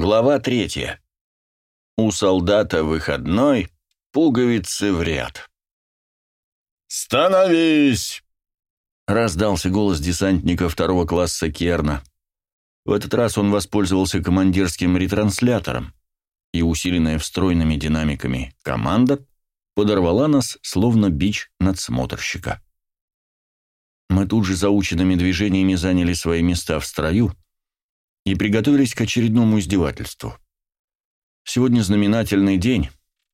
Глава третья. У солдата выходной, пуговицы в ряд. «Становись!» — раздался голос десантника второго класса Керна. В этот раз он воспользовался командирским ретранслятором, и усиленная встроенными динамиками команда подорвала нас, словно бич надсмотрщика. Мы тут же заученными движениями заняли свои места в строю и приготовились к очередному издевательству. Сегодня знаменательный день.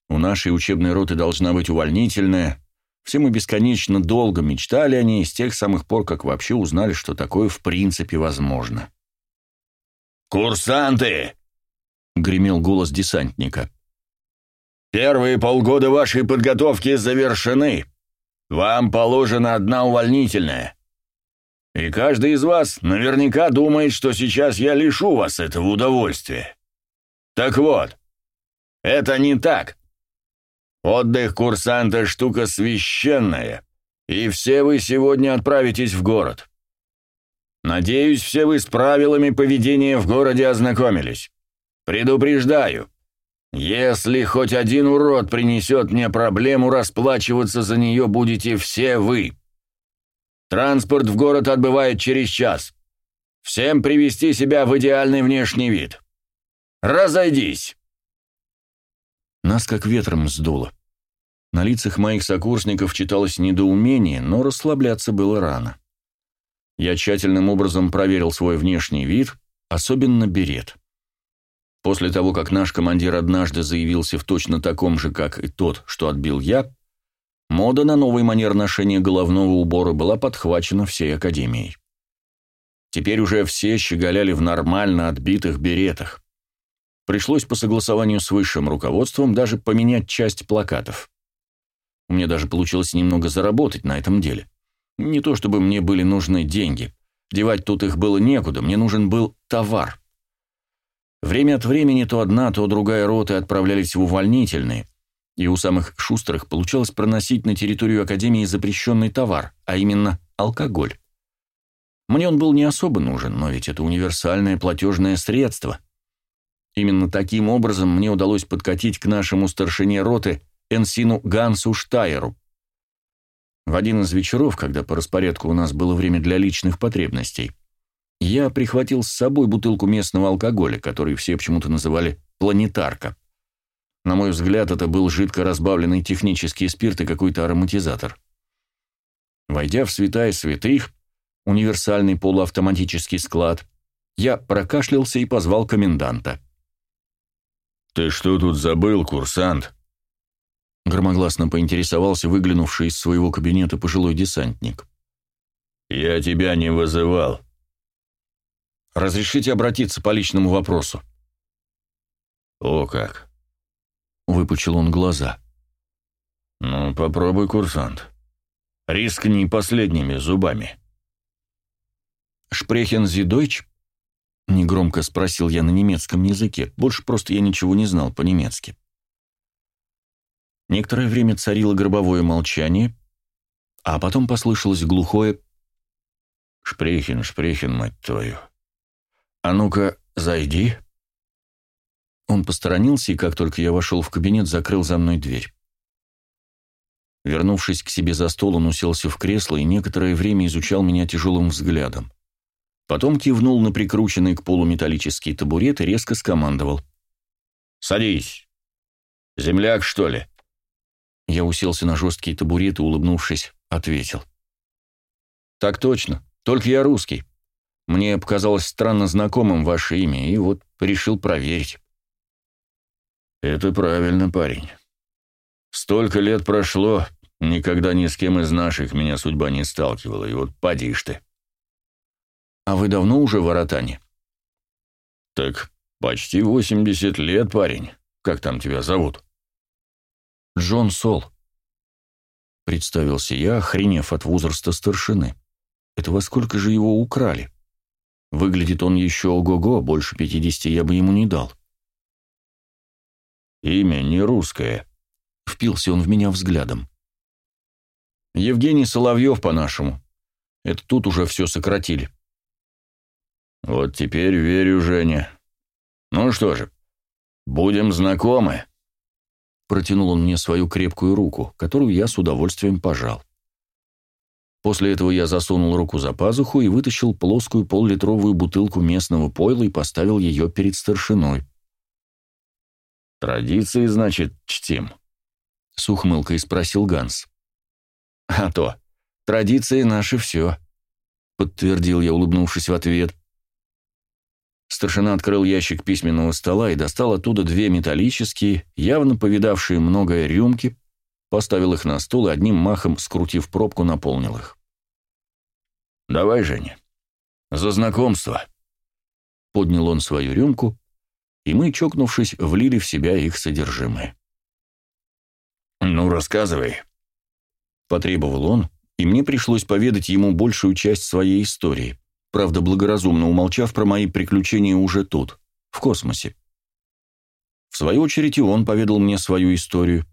У нашей учебной роты должна быть увольнительная. Все мы бесконечно долго мечтали о ней с тех самых пор, как вообще узнали, что такое в принципе возможно. «Курсанты!» — гремел голос десантника. «Первые полгода вашей подготовки завершены. Вам положена одна увольнительная. И каждый из вас наверняка думает, что сейчас я лишу вас этого удовольствия. Так вот, это не так. Отдых курсанта — штука священная, и все вы сегодня отправитесь в город. Надеюсь, все вы с правилами поведения в городе ознакомились. Предупреждаю, если хоть один урод принесет мне проблему, расплачиваться за нее будете все вы. Транспорт в город отбывает через час. Всем привести себя в идеальный внешний вид. Разойдись!» Нас как ветром сдуло. На лицах моих сокурсников читалось недоумение, но расслабляться было рано. Я тщательным образом проверил свой внешний вид, особенно берет. После того, как наш командир однажды заявился в точно таком же, как и тот, что отбил я, мода на новый манер ношения головного убора была подхвачена всей Академией. Теперь уже все щеголяли в нормально отбитых беретах. Пришлось по согласованию с высшим руководством даже поменять часть плакатов. У меня даже получилось немного заработать на этом деле. Не то чтобы мне были нужны деньги. Девать тут их было некуда, мне нужен был товар. Время от времени то одна, то другая роты отправлялись в увольнительные, и у самых шустрых получалось проносить на территорию Академии запрещенный товар, а именно алкоголь. Мне он был не особо нужен, но ведь это универсальное платежное средство. Именно таким образом мне удалось подкатить к нашему старшине роты Энсину Гансу Штайеру. В один из вечеров, когда по распорядку у нас было время для личных потребностей, я прихватил с собой бутылку местного алкоголя, который все почему-то называли «планетарка». На мой взгляд, это был жидко разбавленный технический спирт и какой-то ароматизатор. Войдя в святая святых, универсальный полуавтоматический склад, я прокашлялся и позвал коменданта. «Ты что тут забыл, курсант?» Громогласно поинтересовался выглянувший из своего кабинета пожилой десантник. «Я тебя не вызывал». «Разрешите обратиться по личному вопросу?» «О как!» — выпучил он глаза. «Ну, попробуй, курсант. Рискни последними зубами». «Шпрехен Зидойч?» — негромко спросил я на немецком языке. Больше просто я ничего не знал по-немецки. Некоторое время царило гробовое молчание, а потом послышалось глухое «Шпрехен, Шпрехен, мать твою! А ну-ка, зайди!» Он посторонился, и как только я вошел в кабинет, закрыл за мной дверь. Вернувшись к себе за стол, он уселся в кресло и некоторое время изучал меня тяжелым взглядом. Потом кивнул на прикрученный к полу металлический табурет и резко скомандовал. «Садись! Земляк, что ли?» Я уселся на жесткий табурет и, улыбнувшись, ответил. «Так точно, только я русский. Мне показалось странно знакомым ваше имя, и вот решил проверить». «Это правильно, парень. Столько лет прошло, никогда ни с кем из наших меня судьба не сталкивала, и вот поди ты». «А вы давно уже в Аратане?» «Так почти восемьдесят лет, парень. Как там тебя зовут?» «Джон Сол», — представился я, охренев от возраста старшины. «Это во сколько же его украли? Выглядит он еще ого-го, больше пятидесяти я бы ему не дал». «Имя не русское», — впился он в меня взглядом. «Евгений Соловьев, по-нашему. Это тут уже все сократили». «Вот теперь верю, Женя. Ну что же, будем знакомы. Протянул он мне свою крепкую руку, которую я с удовольствием пожал. После этого я засунул руку за пазуху и вытащил плоскую поллитровую бутылку местного пойла и поставил ее перед старшиной. «Традиции, значит, чтим?» — с ухмылкой спросил Ганс. «А то, традиции наши все», — подтвердил я, улыбнувшись в ответ. Старшина открыл ящик письменного стола и достал оттуда две металлические, явно повидавшие многое рюмки, поставил их на стол и одним махом, скрутив пробку, наполнил их. «Давай, Женя, за знакомство!» Поднял он свою рюмку, и мы, чокнувшись, влили в себя их содержимое. «Ну, рассказывай», — потребовал он, и мне пришлось поведать ему большую часть своей истории, правда, благоразумно умолчав про мои приключения уже тут, в космосе. В свою очередь и он поведал мне свою историю,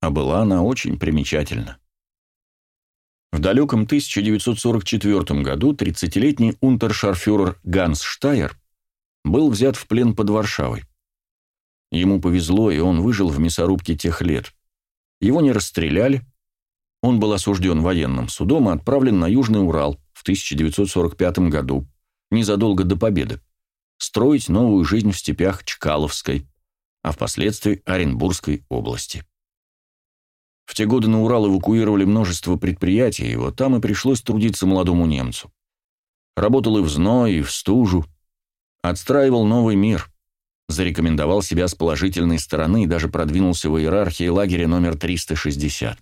а была она очень примечательна. В далеком 1944 году 30-летний унтершарфюрер Ганс Штайер был взят в плен под Варшавой. Ему повезло, и он выжил в мясорубке тех лет. Его не расстреляли. Он был осужден военным судом и отправлен на Южный Урал в 1945 году, незадолго до победы, строить новую жизнь в степях Чкаловской, а впоследствии Оренбургской области. В те годы на Урал эвакуировали множество предприятий, и вот там и пришлось трудиться молодому немцу. Работал и в зной, и в стужу, отстраивал новый мир, зарекомендовал себя с положительной стороны и даже продвинулся в иерархии лагеря номер 360.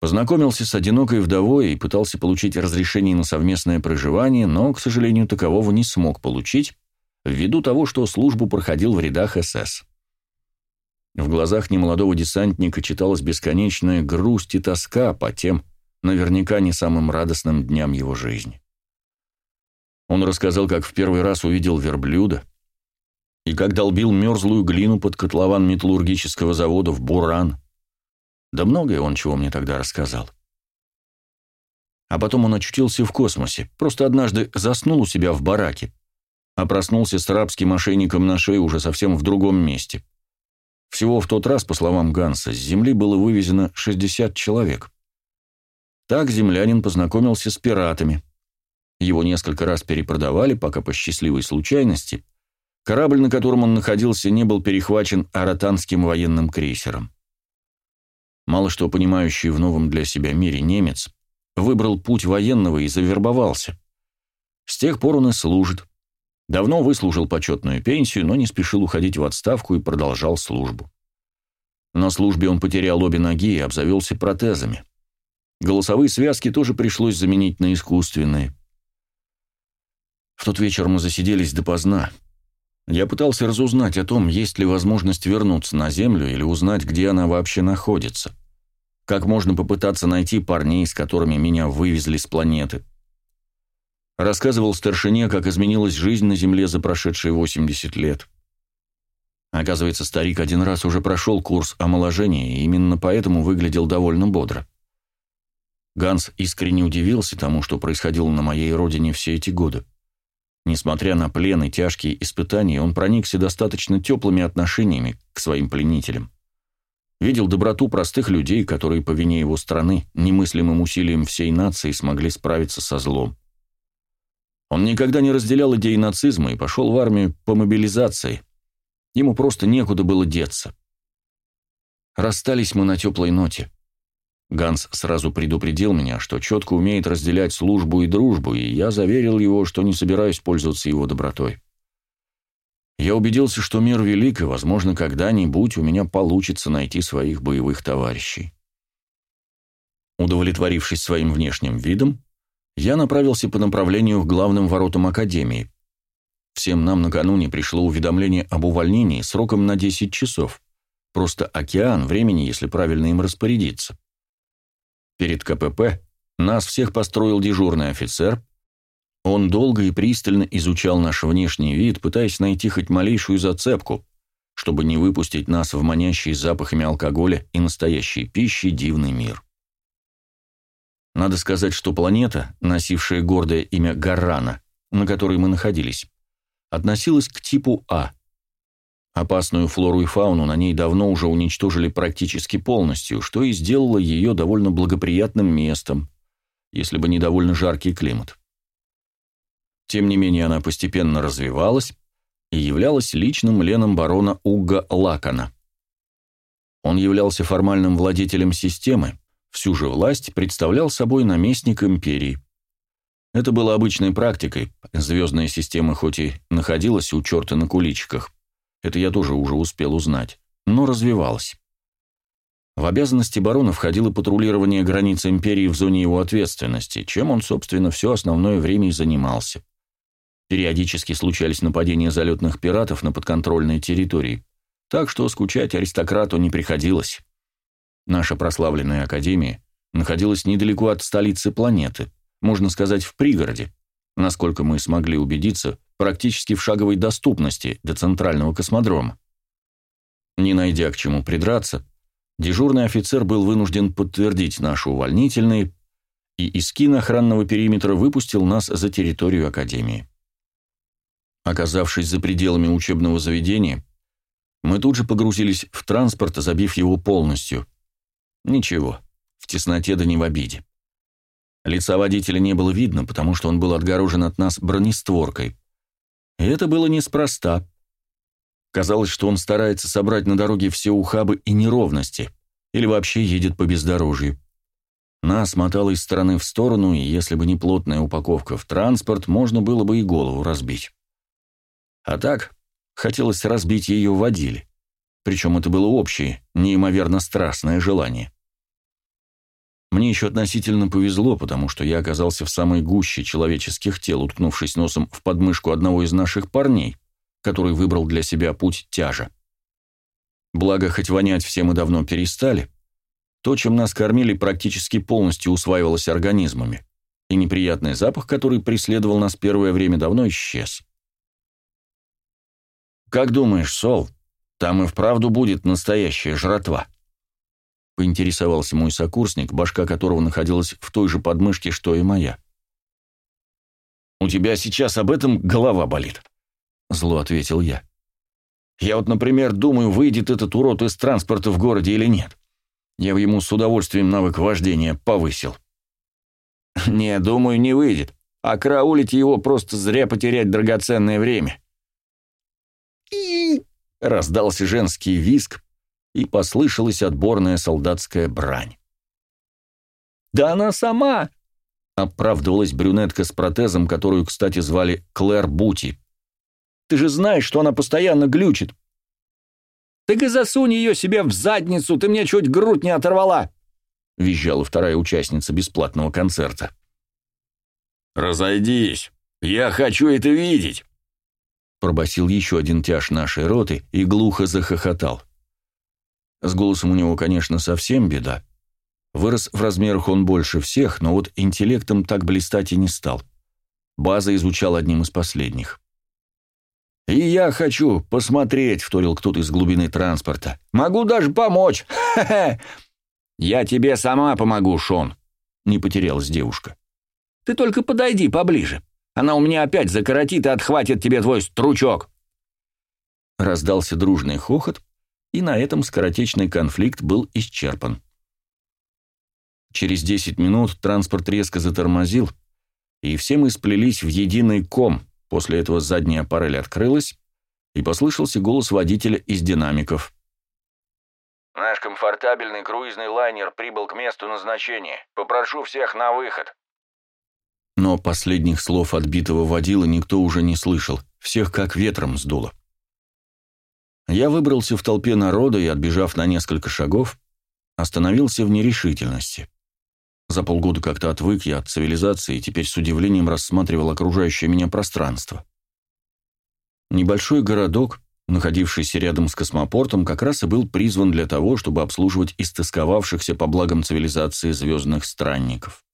Познакомился с одинокой вдовой и пытался получить разрешение на совместное проживание, но, к сожалению, такового не смог получить, ввиду того, что службу проходил в рядах СС. В глазах немолодого десантника читалась бесконечная грусть и тоска по тем, наверняка не самым радостным дням его жизни. Он рассказал, как в первый раз увидел верблюда, и как долбил мерзлую глину под котлован металлургического завода в Буран. Да многое он чего мне тогда рассказал. А потом он очутился в космосе, просто однажды заснул у себя в бараке, а проснулся с рабским ошейником на шее уже совсем в другом месте. Всего в тот раз, по словам Ганса, с Земли было вывезено 60 человек. Так землянин познакомился с пиратами. Его несколько раз перепродавали, пока по счастливой случайности Корабль, на котором он находился, не был перехвачен аратанским военным крейсером. Мало что понимающий в новом для себя мире немец выбрал путь военного и завербовался. С тех пор он и служит. Давно выслужил почетную пенсию, но не спешил уходить в отставку и продолжал службу. На службе он потерял обе ноги и обзавелся протезами. Голосовые связки тоже пришлось заменить на искусственные. В тот вечер мы засиделись допоздна. Я пытался разузнать о том, есть ли возможность вернуться на Землю или узнать, где она вообще находится. Как можно попытаться найти парней, с которыми меня вывезли с планеты. Рассказывал старшине, как изменилась жизнь на Земле за прошедшие 80 лет. Оказывается, старик один раз уже прошел курс омоложения, и именно поэтому выглядел довольно бодро. Ганс искренне удивился тому, что происходило на моей родине все эти годы. Несмотря на плен и тяжкие испытания, он проникся достаточно теплыми отношениями к своим пленителям. Видел доброту простых людей, которые по вине его страны немыслимым усилием всей нации смогли справиться со злом. Он никогда не разделял идеи нацизма и пошел в армию по мобилизации. Ему просто некуда было деться. Расстались мы на теплой ноте. Ганс сразу предупредил меня, что четко умеет разделять службу и дружбу, и я заверил его, что не собираюсь пользоваться его добротой. Я убедился, что мир велик, и, возможно, когда-нибудь у меня получится найти своих боевых товарищей. Удовлетворившись своим внешним видом, я направился по направлению к главным воротам Академии. Всем нам накануне пришло уведомление об увольнении сроком на 10 часов. Просто океан времени, если правильно им распорядиться. Перед КПП нас всех построил дежурный офицер. Он долго и пристально изучал наш внешний вид, пытаясь найти хоть малейшую зацепку, чтобы не выпустить нас в манящий запахами алкоголя и настоящей пищи дивный мир. Надо сказать, что планета, носившая гордое имя Гаррана, на которой мы находились, относилась к типу А. Опасную флору и фауну на ней давно уже уничтожили практически полностью, что и сделало ее довольно благоприятным местом, если бы не довольно жаркий климат. Тем не менее, она постепенно развивалась и являлась личным леном барона Угга Лакана. Он являлся формальным владетелем системы, всю же власть представлял собой наместник империи. Это было обычной практикой, звездная система хоть и находилась у черта на куличиках, это я тоже уже успел узнать, но развивалась. В обязанности барона входило патрулирование границ империи в зоне его ответственности, чем он, собственно, все основное время и занимался. Периодически случались нападения залетных пиратов на подконтрольной территории, так что скучать аристократу не приходилось. Наша прославленная академия находилась недалеко от столицы планеты, можно сказать, в пригороде, насколько мы смогли убедиться, практически в шаговой доступности до центрального космодрома. Не найдя к чему придраться, дежурный офицер был вынужден подтвердить наши увольнительные, и из скин охранного периметра выпустил нас за территорию Академии. Оказавшись за пределами учебного заведения, мы тут же погрузились в транспорт, забив его полностью. Ничего, в тесноте да не в обиде. Лица водителя не было видно, потому что он был отгорожен от нас бронестворкой. И это было неспроста. Казалось, что он старается собрать на дороге все ухабы и неровности, или вообще едет по бездорожью. Нас мотало из стороны в сторону, и если бы не плотная упаковка в транспорт, можно было бы и голову разбить. А так, хотелось разбить ее водили. Причем это было общее, неимоверно страстное желание. Мне еще относительно повезло, потому что я оказался в самой гуще человеческих тел, уткнувшись носом в подмышку одного из наших парней, который выбрал для себя путь тяжа. Благо, хоть вонять все мы давно перестали, то, чем нас кормили, практически полностью усваивалось организмами, и неприятный запах, который преследовал нас первое время, давно исчез. «Как думаешь, Сол, там и вправду будет настоящая жратва?» Поинтересовался мой сокурсник, башка которого находилась в той же подмышке, что и моя. «У тебя сейчас об этом голова болит», — зло ответил я. «Я вот, например, думаю, выйдет этот урод из транспорта в городе или нет. Я бы ему с удовольствием навык вождения повысил». «Не, думаю, не выйдет. А караулить его просто зря потерять драгоценное время раздался женский визг, и послышалась отборная солдатская брань. «Да она сама!» — оправдывалась брюнетка с протезом, которую, кстати, звали Клэр Бути. «Ты же знаешь, что она постоянно глючит!» «Так и засунь ее себе в задницу, ты мне чуть грудь не оторвала!» — визжала вторая участница бесплатного концерта. «Разойдись! Я хочу это видеть!» пробасил еще один тяж нашей роты и глухо захохотал. С голосом у него, конечно, совсем беда. Вырос в размерах он больше всех, но вот интеллектом так блистать и не стал. База изучал одним из последних. «И я хочу посмотреть», — вторил кто-то из глубины транспорта. «Могу даже помочь! Ха-ха!» «Я тебе сама помогу, Шон», — не потерялась девушка. «Ты только подойди поближе». Она у меня опять закоротит и отхватит тебе твой стручок!» Раздался дружный хохот, и на этом скоротечный конфликт был исчерпан. Через десять минут транспорт резко затормозил, и все мы сплелись в единый ком. После этого задняя парель открылась, и послышался голос водителя из динамиков. «Наш комфортабельный круизный лайнер прибыл к месту назначения. Попрошу всех на выход». Но последних слов отбитого водила никто уже не слышал, всех как ветром сдуло. Я выбрался в толпе народа и, отбежав на несколько шагов, остановился в нерешительности. За полгода как-то отвык я от цивилизации и теперь с удивлением рассматривал окружающее меня пространство. Небольшой городок, находившийся рядом с космопортом, как раз и был призван для того, чтобы обслуживать истосковавшихся по благам цивилизации звездных странников.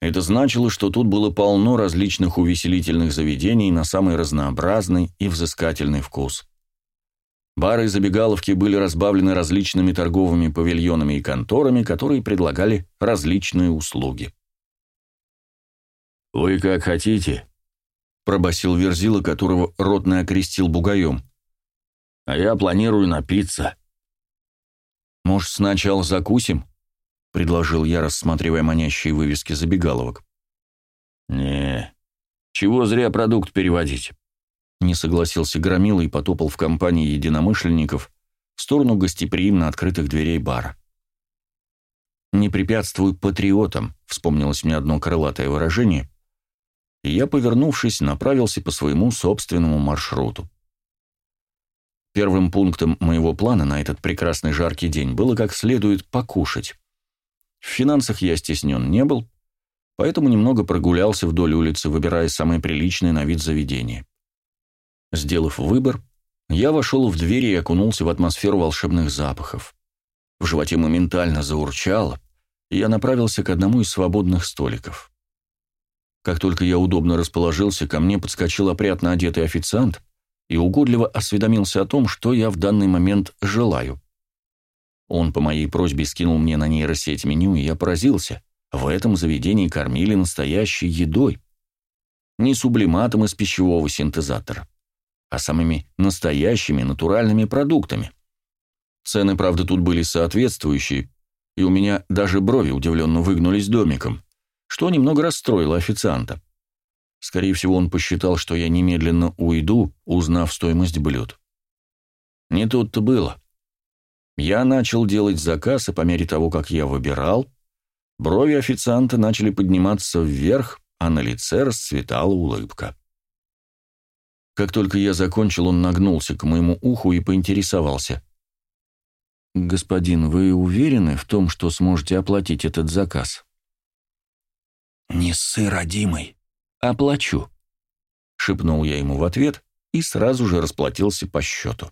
Это значило, что тут было полно различных увеселительных заведений на самый разнообразный и взыскательный вкус. Бары и забегаловки были разбавлены различными торговыми павильонами и конторами, которые предлагали различные услуги. «Вы как хотите, пробасил Верзила, которого ротный окрестил бугаем. «А я планирую напиться». «Может, сначала закусим?» — предложил я, рассматривая манящие вывески забегаловок. «Не, чего зря продукт переводить?» Не согласился Громила и потопал в компании единомышленников в сторону гостеприимно открытых дверей бара. «Не препятствуй патриотам», — вспомнилось мне одно крылатое выражение, и я, повернувшись, направился по своему собственному маршруту. Первым пунктом моего плана на этот прекрасный жаркий день было как следует покушать. В финансах я стеснен не был, поэтому немного прогулялся вдоль улицы, выбирая самое приличное на вид заведение. Сделав выбор, я вошел в двери и окунулся в атмосферу волшебных запахов. В животе моментально заурчало, и я направился к одному из свободных столиков. Как только я удобно расположился, ко мне подскочил опрятно одетый официант и угодливо осведомился о том, что я в данный момент желаю. Он по моей просьбе скинул мне на нейросеть меню, и я поразился. В этом заведении кормили настоящей едой. Не сублиматом из пищевого синтезатора, а самыми настоящими натуральными продуктами. Цены, правда, тут были соответствующие, и у меня даже брови удивленно выгнулись домиком, что немного расстроило официанта. Скорее всего, он посчитал, что я немедленно уйду, узнав стоимость блюд. Не тут-то было. Я начал делать заказ, и по мере того, как я выбирал, брови официанта начали подниматься вверх, а на лице расцветала улыбка. Как только я закончил, он нагнулся к моему уху и поинтересовался. «Господин, вы уверены в том, что сможете оплатить этот заказ?» «Не ссы, родимый». «Оплачу», — шепнул я ему в ответ и сразу же расплатился по счету.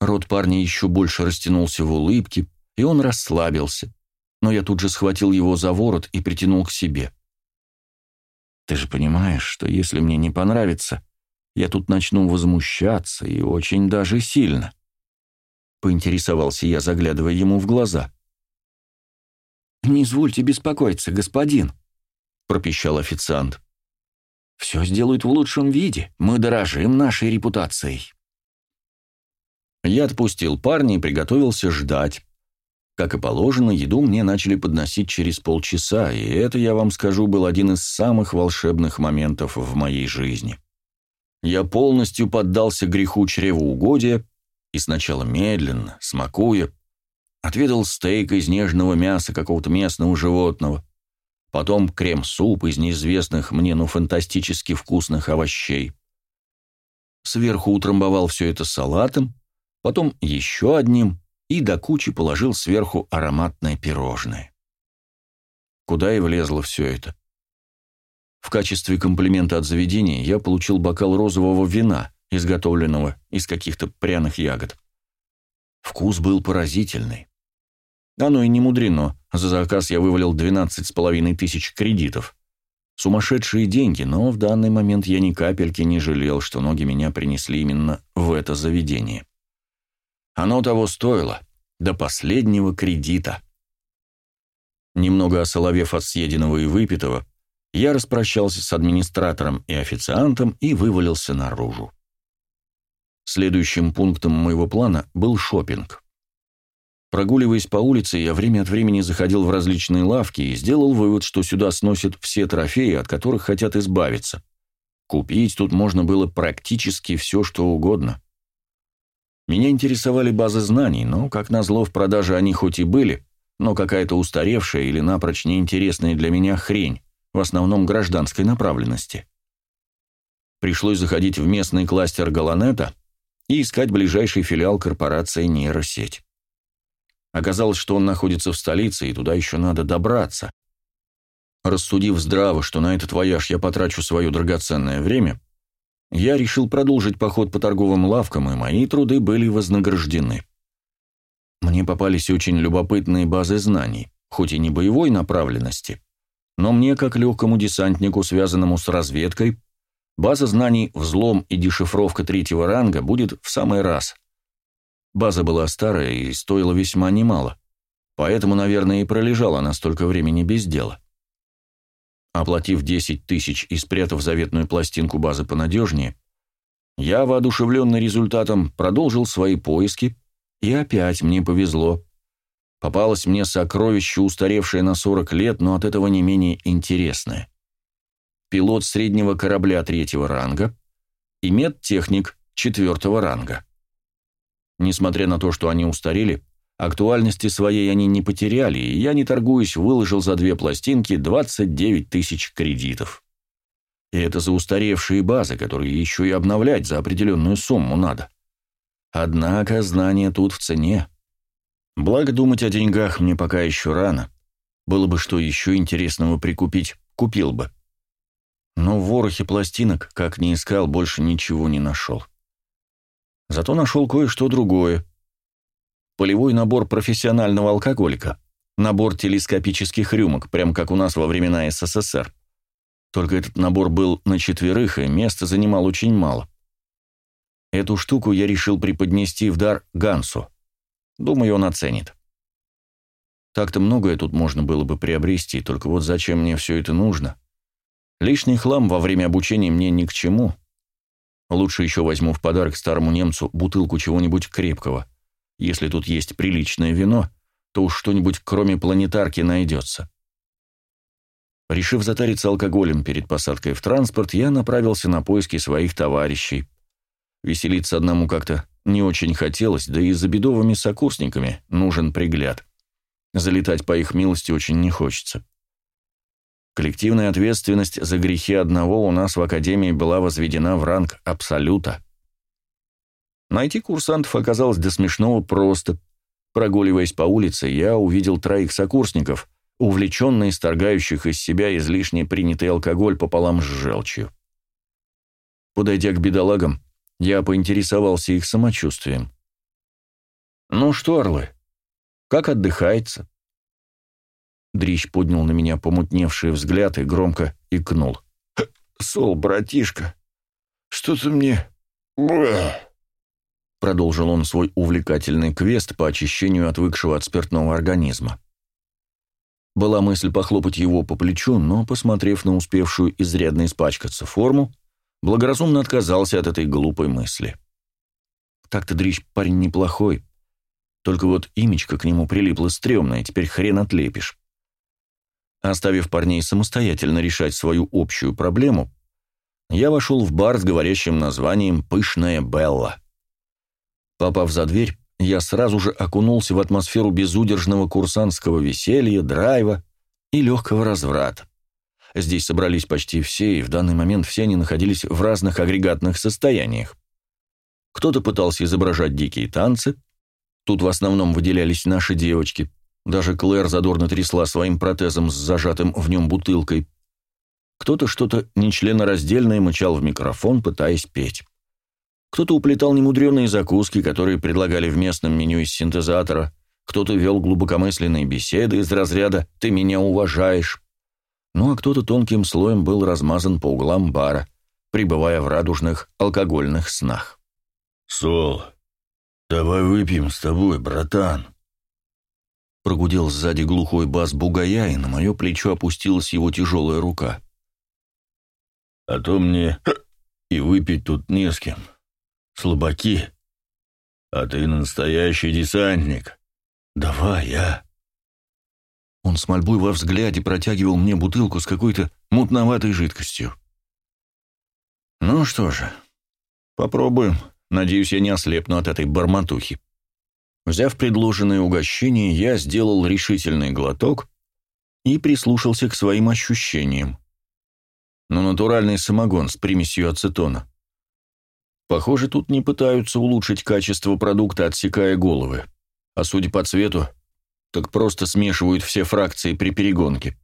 Рот парня еще больше растянулся в улыбке, и он расслабился, но я тут же схватил его за ворот и притянул к себе. «Ты же понимаешь, что если мне не понравится, я тут начну возмущаться, и очень даже сильно». — поинтересовался я, заглядывая ему в глаза. «Не извольте беспокоиться, господин», — пропищал официант. «Все сделают в лучшем виде. Мы дорожим нашей репутацией». Я отпустил парня и приготовился ждать. Как и положено, еду мне начали подносить через полчаса, и это, я вам скажу, был один из самых волшебных моментов в моей жизни. Я полностью поддался греху чревоугодия и сначала медленно, смакуя, отведал стейк из нежного мяса какого-то местного животного, потом крем-суп из неизвестных мне, но фантастически вкусных овощей. Сверху утрамбовал все это салатом, потом еще одним и до кучи положил сверху ароматное пирожное. Куда и влезло все это? В качестве комплимента от заведения я получил бокал розового вина, изготовленного из каких-то пряных ягод. Вкус был поразительный. Оно и не мудрено. За заказ я вывалил 12 с половиной тысяч кредитов. Сумасшедшие деньги, но в данный момент я ни капельки не жалел, что ноги меня принесли именно в это заведение. Оно того стоило. До последнего кредита. Немного осоловев от съеденного и выпитого, я распрощался с администратором и официантом и вывалился наружу. Следующим пунктом моего плана был шопинг. Прогуливаясь по улице, я время от времени заходил в различные лавки и сделал вывод, что сюда сносят все трофеи, от которых хотят избавиться. Купить тут можно было практически все, что угодно. Меня интересовали базы знаний, но, как назло, в продаже они хоть и были, но какая-то устаревшая или напрочь неинтересная для меня хрень, в основном гражданской направленности. Пришлось заходить в местный кластер Галанета — и искать ближайший филиал корпорации «Нейросеть». Оказалось, что он находится в столице, и туда еще надо добраться. Рассудив здраво, что на этот вояж я потрачу свое драгоценное время, я решил продолжить поход по торговым лавкам, и мои труды были вознаграждены. Мне попались очень любопытные базы знаний, хоть и не боевой направленности, но мне, как легкому десантнику, связанному с разведкой, База знаний «Взлом» и дешифровка третьего ранга будет в самый раз. База была старая и стоила весьма немало, поэтому, наверное, и пролежала она столько времени без дела. Оплатив 10 тысяч и спрятав заветную пластинку базы понадежнее, я, воодушевленный результатом, продолжил свои поиски, и опять мне повезло. Попалось мне сокровище, устаревшее на 40 лет, но от этого не менее интересное. Пилот среднего корабля третьего ранга и медтехник четвертого ранга. Несмотря на то, что они устарели, актуальности своей они не потеряли, и я, не торгуюсь, выложил за две пластинки 29 тысяч кредитов. И это за устаревшие базы, которые еще и обновлять за определенную сумму надо. Однако знание тут в цене. Благо думать о деньгах мне пока еще рано. Было бы что еще интересного прикупить, купил бы. Но в ворохе пластинок, как ни искал, больше ничего не нашел. Зато нашел кое-что другое. Полевой набор профессионального алкоголика. Набор телескопических рюмок, прям как у нас во времена СССР. Только этот набор был на четверых, и места занимал очень мало. Эту штуку я решил преподнести в дар Гансу. Думаю, он оценит. Так-то многое тут можно было бы приобрести, только вот зачем мне все это нужно? Лишний хлам во время обучения мне ни к чему. Лучше еще возьму в подарок старому немцу бутылку чего-нибудь крепкого. Если тут есть приличное вино, то уж что-нибудь кроме планетарки найдется. Решив затариться алкоголем перед посадкой в транспорт, я направился на поиски своих товарищей. Веселиться одному как-то не очень хотелось, да и за бедовыми сокурсниками нужен пригляд. Залетать по их милости очень не хочется. Коллективная ответственность за грехи одного у нас в Академии была возведена в ранг абсолюта. Найти курсантов оказалось до смешного просто. Прогуливаясь по улице, я увидел троих сокурсников, увлеченно исторгающих из себя излишне принятый алкоголь пополам с желчью. Подойдя к бедолагам, я поинтересовался их самочувствием. «Ну что, орлы, как отдыхается?» Дрищ поднял на меня помутневший взгляд и громко икнул. «Сол, братишка, что-то мне...» Продолжил он свой увлекательный квест по очищению отвыкшего от спиртного организма. Была мысль похлопать его по плечу, но, посмотрев на успевшую изрядно испачкаться форму, благоразумно отказался от этой глупой мысли. Так-то Дрищ парень неплохой, только вот имечко к нему прилипло стрёмное, теперь хрен отлепишь. Оставив парней самостоятельно решать свою общую проблему, я вошел в бар с говорящим названием «Пышная Белла». Попав за дверь, я сразу же окунулся в атмосферу безудержного курсантского веселья, драйва и легкого разврата. Здесь собрались почти все, и в данный момент все они находились в разных агрегатных состояниях. Кто-то пытался изображать дикие танцы, тут в основном выделялись наши девочки, даже Клэр задорно трясла своим протезом с зажатым в нем бутылкой. Кто-то что-то нечленораздельное мычал в микрофон, пытаясь петь. Кто-то уплетал немудреные закуски, которые предлагали в местном меню из синтезатора, кто-то вел глубокомысленные беседы из разряда «ты меня уважаешь», ну а кто-то тонким слоем был размазан по углам бара, пребывая в радужных алкогольных снах. «Сол, давай выпьем с тобой, братан», прогудел сзади глухой бас бугая, и на мое плечо опустилась его тяжелая рука. «А то мне и выпить тут не с кем». Слабаки. А ты настоящий десантник. Давай, а. Он с мольбой во взгляде протягивал мне бутылку с какой-то мутноватой жидкостью. Ну что же, попробуем. Надеюсь, я не ослепну от этой барматухи. Взяв предложенное угощение, я сделал решительный глоток и прислушался к своим ощущениям. Но натуральный самогон с примесью ацетона. Похоже, тут не пытаются улучшить качество продукта, отсекая головы. А судя по цвету, так просто смешивают все фракции при перегонке.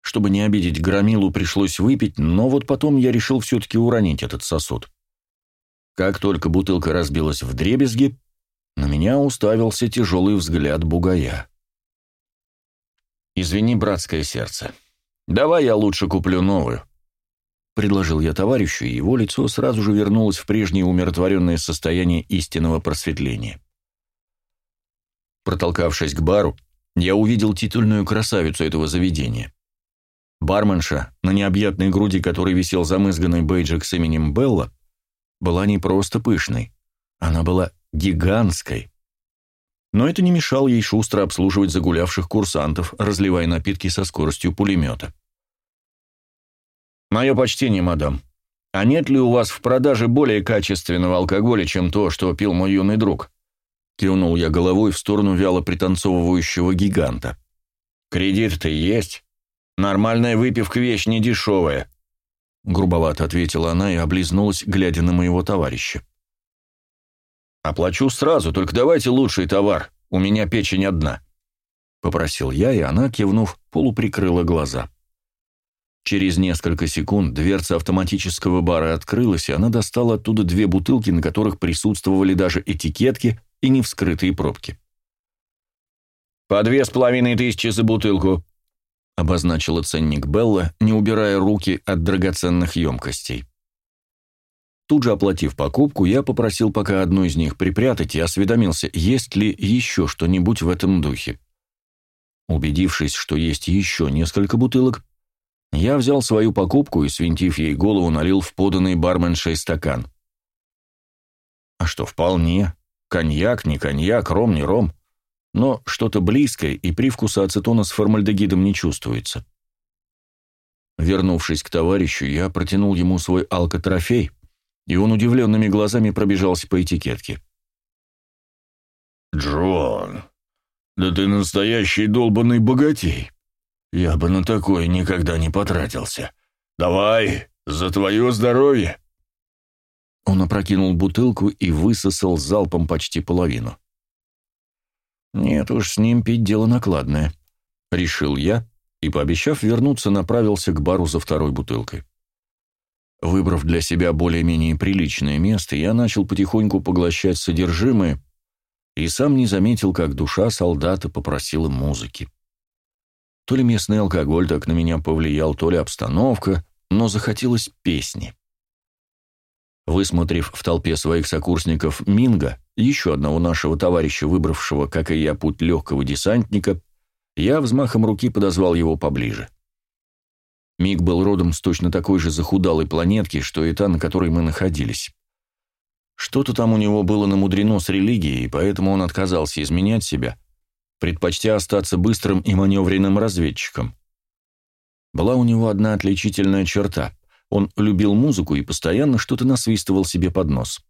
Чтобы не обидеть громилу, пришлось выпить, но вот потом я решил все-таки уронить этот сосуд. Как только бутылка разбилась в дребезги, на меня уставился тяжелый взгляд бугая. «Извини, братское сердце. Давай я лучше куплю новую предложил я товарищу, и его лицо сразу же вернулось в прежнее умиротворенное состояние истинного просветления. Протолкавшись к бару, я увидел титульную красавицу этого заведения. Барменша, на необъятной груди которой висел замызганный бейджик с именем Белла, была не просто пышной, она была гигантской. Но это не мешало ей шустро обслуживать загулявших курсантов, разливая напитки со скоростью пулемета. «Мое почтение, мадам. А нет ли у вас в продаже более качественного алкоголя, чем то, что пил мой юный друг?» Кивнул я головой в сторону вяло пританцовывающего гиганта. «Кредит-то есть. Нормальная выпивка вещь не дешевая», — грубовато ответила она и облизнулась, глядя на моего товарища. «Оплачу сразу, только давайте лучший товар, у меня печень одна», — попросил я, и она, кивнув, полуприкрыла глаза. Через несколько секунд дверца автоматического бара открылась, и она достала оттуда две бутылки, на которых присутствовали даже этикетки и невскрытые пробки. «По две с половиной тысячи за бутылку», — обозначила ценник Белла, не убирая руки от драгоценных емкостей. Тут же оплатив покупку, я попросил пока одну из них припрятать и осведомился, есть ли еще что-нибудь в этом духе. Убедившись, что есть еще несколько бутылок, я взял свою покупку и, свинтив ей голову, налил в поданный барменшей стакан. А что, вполне. Коньяк, не коньяк, ром, не ром. Но что-то близкое, и привкуса ацетона с формальдегидом не чувствуется. Вернувшись к товарищу, я протянул ему свой алкотрофей, и он удивленными глазами пробежался по этикетке. «Джон, да ты настоящий долбанный богатей. Я бы на такое никогда не потратился. Давай, за твое здоровье!» Он опрокинул бутылку и высосал залпом почти половину. «Нет уж, с ним пить дело накладное», — решил я, и, пообещав вернуться, направился к бару за второй бутылкой. Выбрав для себя более-менее приличное место, я начал потихоньку поглощать содержимое и сам не заметил, как душа солдата попросила музыки. То ли местный алкоголь так на меня повлиял, то ли обстановка, но захотелось песни. Высмотрев в толпе своих сокурсников Минга, еще одного нашего товарища, выбравшего, как и я, путь легкого десантника, я взмахом руки подозвал его поближе. Миг был родом с точно такой же захудалой планетки, что и та, на которой мы находились. Что-то там у него было намудрено с религией, поэтому он отказался изменять себя, предпочтя остаться быстрым и маневренным разведчиком. Была у него одна отличительная черта. Он любил музыку и постоянно что-то насвистывал себе под нос.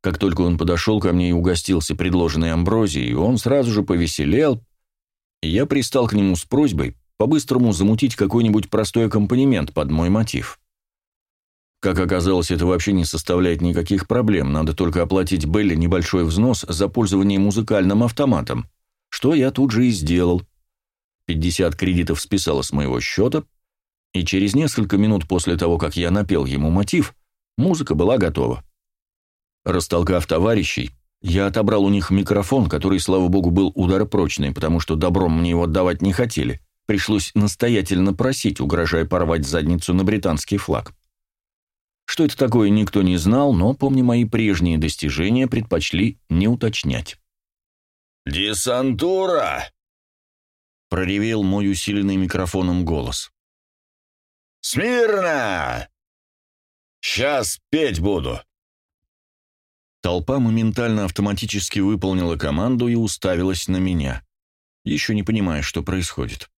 Как только он подошел ко мне и угостился предложенной амброзией, он сразу же повеселел, и я пристал к нему с просьбой по-быстрому замутить какой-нибудь простой аккомпанемент под мой мотив. Как оказалось, это вообще не составляет никаких проблем, надо только оплатить Белли небольшой взнос за пользование музыкальным автоматом, что я тут же и сделал. 50 кредитов списала с моего счета, и через несколько минут после того, как я напел ему мотив, музыка была готова. Растолкав товарищей, я отобрал у них микрофон, который, слава богу, был ударопрочный, потому что добром мне его отдавать не хотели. Пришлось настоятельно просить, угрожая порвать задницу на британский флаг. Что это такое, никто не знал, но, помня мои прежние достижения, предпочли не уточнять. «Десантура!» — проревел мой усиленный микрофоном голос. «Смирно! Сейчас петь буду!» Толпа моментально автоматически выполнила команду и уставилась на меня, еще не понимая, что происходит.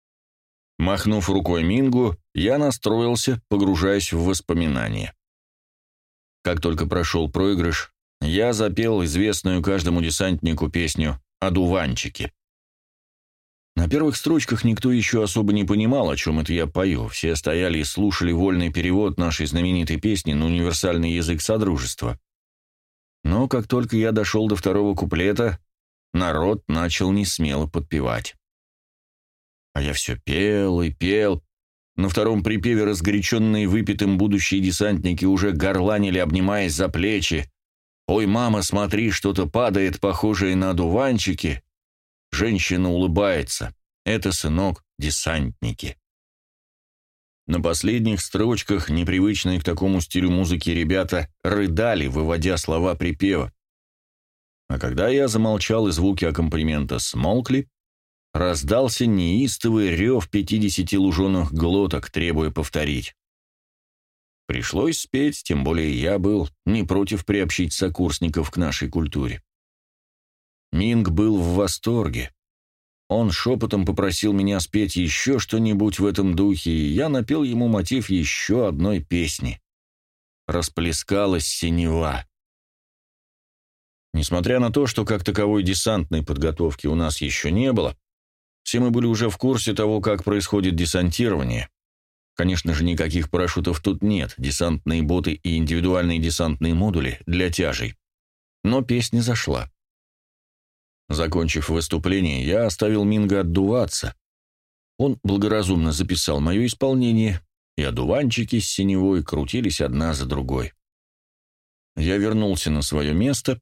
Махнув рукой Мингу, я настроился, погружаясь в воспоминания. Как только прошел проигрыш, я запел известную каждому десантнику песню «Одуванчики». На первых строчках никто еще особо не понимал, о чем это я пою. Все стояли и слушали вольный перевод нашей знаменитой песни на универсальный язык Содружества. Но как только я дошел до второго куплета, народ начал несмело подпевать. А я все пел и пел. На втором припеве разгоряченные выпитым будущие десантники уже горланили, обнимаясь за плечи. «Ой, мама, смотри, что-то падает, похожее на дуванчики». Женщина улыбается. Это, сынок, десантники. На последних строчках, непривычные к такому стилю музыки ребята, рыдали, выводя слова припева. А когда я замолчал и звуки аккомпанемента смолкли, раздался неистовый рев пятидесяти луженых глоток, требуя повторить. Пришлось спеть, тем более я был не против приобщить сокурсников к нашей культуре. Минг был в восторге. Он шепотом попросил меня спеть еще что-нибудь в этом духе, и я напел ему мотив еще одной песни. Расплескалась синева. Несмотря на то, что как таковой десантной подготовки у нас еще не было, все мы были уже в курсе того, как происходит десантирование. Конечно же, никаких парашютов тут нет, десантные боты и индивидуальные десантные модули для тяжей. Но песня зашла. Закончив выступление, я оставил Минга отдуваться. Он благоразумно записал мое исполнение, и одуванчики с синевой крутились одна за другой. Я вернулся на свое место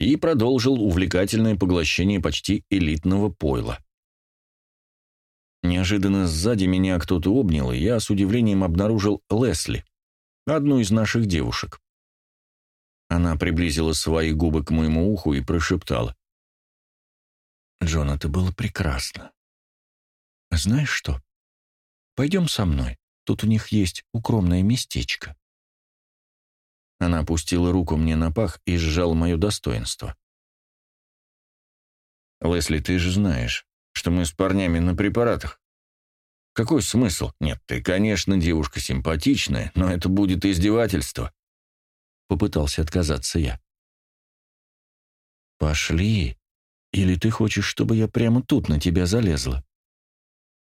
и продолжил увлекательное поглощение почти элитного пойла. Неожиданно сзади меня кто-то обнял, и я с удивлением обнаружил Лесли, одну из наших девушек. Она приблизила свои губы к моему уху и прошептала. Джон, это было прекрасно. Знаешь что? Пойдем со мной. Тут у них есть укромное местечко. Она опустила руку мне на пах и сжала мое достоинство. «Лесли, ты же знаешь, что мы с парнями на препаратах. Какой смысл? Нет, ты, конечно, девушка симпатичная, но это будет издевательство». Попытался отказаться я. «Пошли», или ты хочешь, чтобы я прямо тут на тебя залезла?»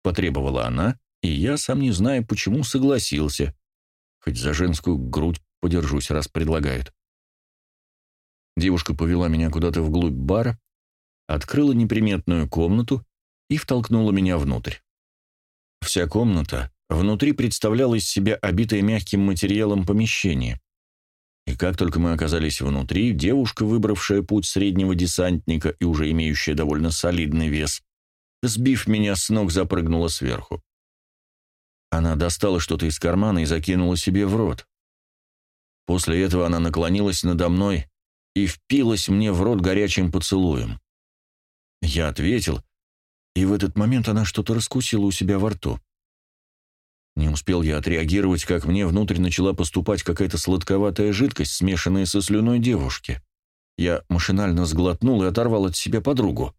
Потребовала она, и я, сам не знаю, почему, согласился. Хоть за женскую грудь подержусь, раз предлагают. Девушка повела меня куда-то вглубь бара, открыла неприметную комнату и втолкнула меня внутрь. Вся комната внутри представляла из себя обитое мягким материалом помещение. И как только мы оказались внутри, девушка, выбравшая путь среднего десантника и уже имеющая довольно солидный вес, сбив меня с ног, запрыгнула сверху. Она достала что-то из кармана и закинула себе в рот. После этого она наклонилась надо мной и впилась мне в рот горячим поцелуем. Я ответил, и в этот момент она что-то раскусила у себя во рту. Не успел я отреагировать, как мне внутрь начала поступать какая-то сладковатая жидкость, смешанная со слюной девушки. Я машинально сглотнул и оторвал от себя подругу.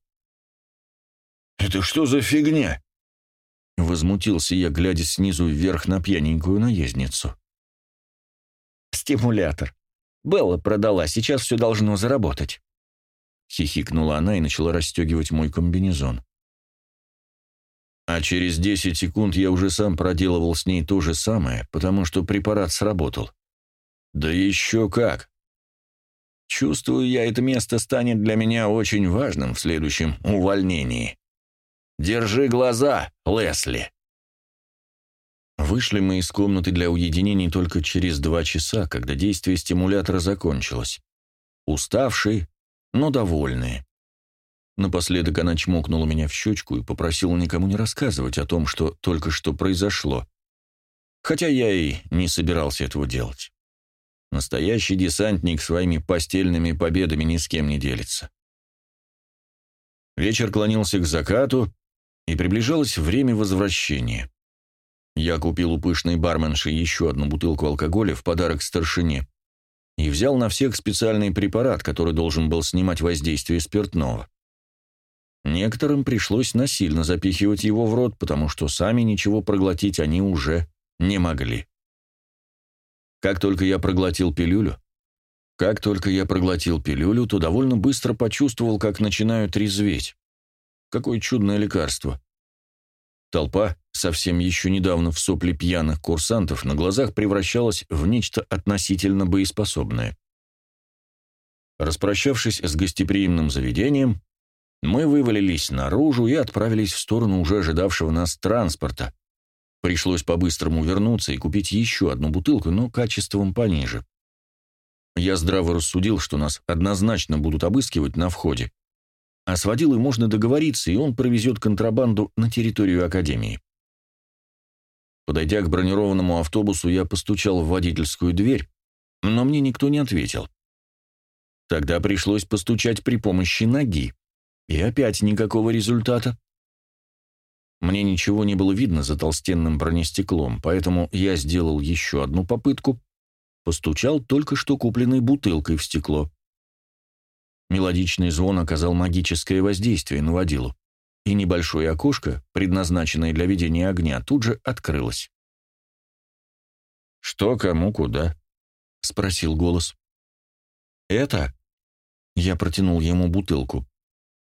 «Это что за фигня?» Возмутился я, глядя снизу вверх на пьяненькую наездницу. «Стимулятор. Белла продала, сейчас все должно заработать». Хихикнула она и начала расстегивать мой комбинезон. А через 10 секунд я уже сам проделывал с ней то же самое, потому что препарат сработал. Да еще как! Чувствую я, это место станет для меня очень важным в следующем увольнении. Держи глаза, Лесли. Вышли мы из комнаты для уединений только через два часа, когда действие стимулятора закончилось. Уставшие, но довольные. Напоследок она чмокнула меня в щечку и попросила никому не рассказывать о том, что только что произошло. Хотя я и не собирался этого делать. Настоящий десантник своими постельными победами ни с кем не делится. Вечер клонился к закату, и приближалось время возвращения. Я купил у пышной барменши еще одну бутылку алкоголя в подарок старшине и взял на всех специальный препарат, который должен был снимать воздействие спиртного. Некоторым пришлось насильно запихивать его в рот, потому что сами ничего проглотить они уже не могли. Как только я проглотил пилюлю, как только я проглотил пилюлю, то довольно быстро почувствовал, как начинаю трезветь. Какое чудное лекарство. Толпа, совсем еще недавно в сопли пьяных курсантов, на глазах превращалась в нечто относительно боеспособное. Распрощавшись с гостеприимным заведением, мы вывалились наружу и отправились в сторону уже ожидавшего нас транспорта. Пришлось по-быстрому вернуться и купить еще одну бутылку, но качеством пониже. Я здраво рассудил, что нас однозначно будут обыскивать на входе. А с водилой можно договориться, и он провезет контрабанду на территорию Академии. Подойдя к бронированному автобусу, я постучал в водительскую дверь, но мне никто не ответил. Тогда пришлось постучать при помощи ноги. И опять никакого результата. Мне ничего не было видно за толстенным бронестеклом, поэтому я сделал еще одну попытку, постучал только что купленной бутылкой в стекло. Мелодичный звон оказал магическое воздействие на водилу, и небольшое окошко, предназначенное для ведения огня, тут же открылось. «Что, кому, куда?» — спросил голос. «Это?» — я протянул ему бутылку.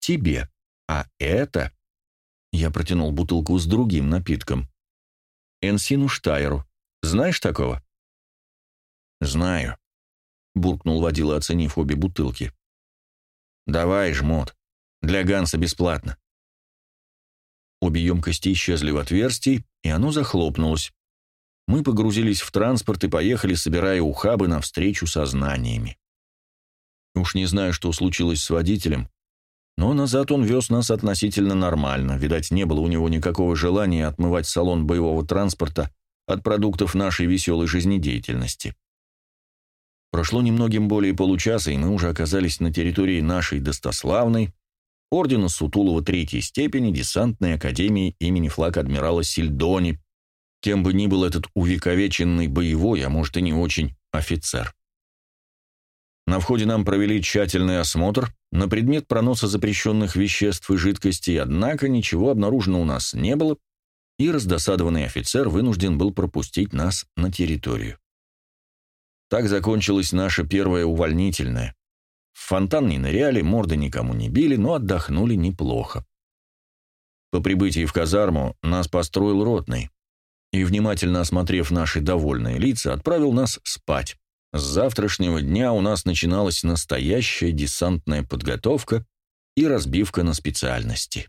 «Тебе. А это?» Я протянул бутылку с другим напитком. «Энсину Штайру. Знаешь такого?» «Знаю», — буркнул водила, оценив обе бутылки. «Давай, жмот. Для Ганса бесплатно». Обе емкости исчезли в отверстии, и оно захлопнулось. Мы погрузились в транспорт и поехали, собирая ухабы навстречу со знаниями. Уж не знаю, что случилось с водителем, но назад он вез нас относительно нормально. Видать, не было у него никакого желания отмывать салон боевого транспорта от продуктов нашей веселой жизнедеятельности. Прошло немногим более получаса, и мы уже оказались на территории нашей достославной, ордена Сутулова третьей степени десантной академии имени флаг адмирала Сильдони, кем бы ни был этот увековеченный боевой, а может и не очень, офицер. На входе нам провели тщательный осмотр на предмет проноса запрещенных веществ и жидкостей, однако ничего обнаружено у нас не было, и раздосадованный офицер вынужден был пропустить нас на территорию. Так закончилась наша первая увольнительная. В фонтан не ныряли, морды никому не били, но отдохнули неплохо. По прибытии в казарму нас построил ротный и, внимательно осмотрев наши довольные лица, отправил нас спать. С завтрашнего дня у нас начиналась настоящая десантная подготовка и разбивка на специальности.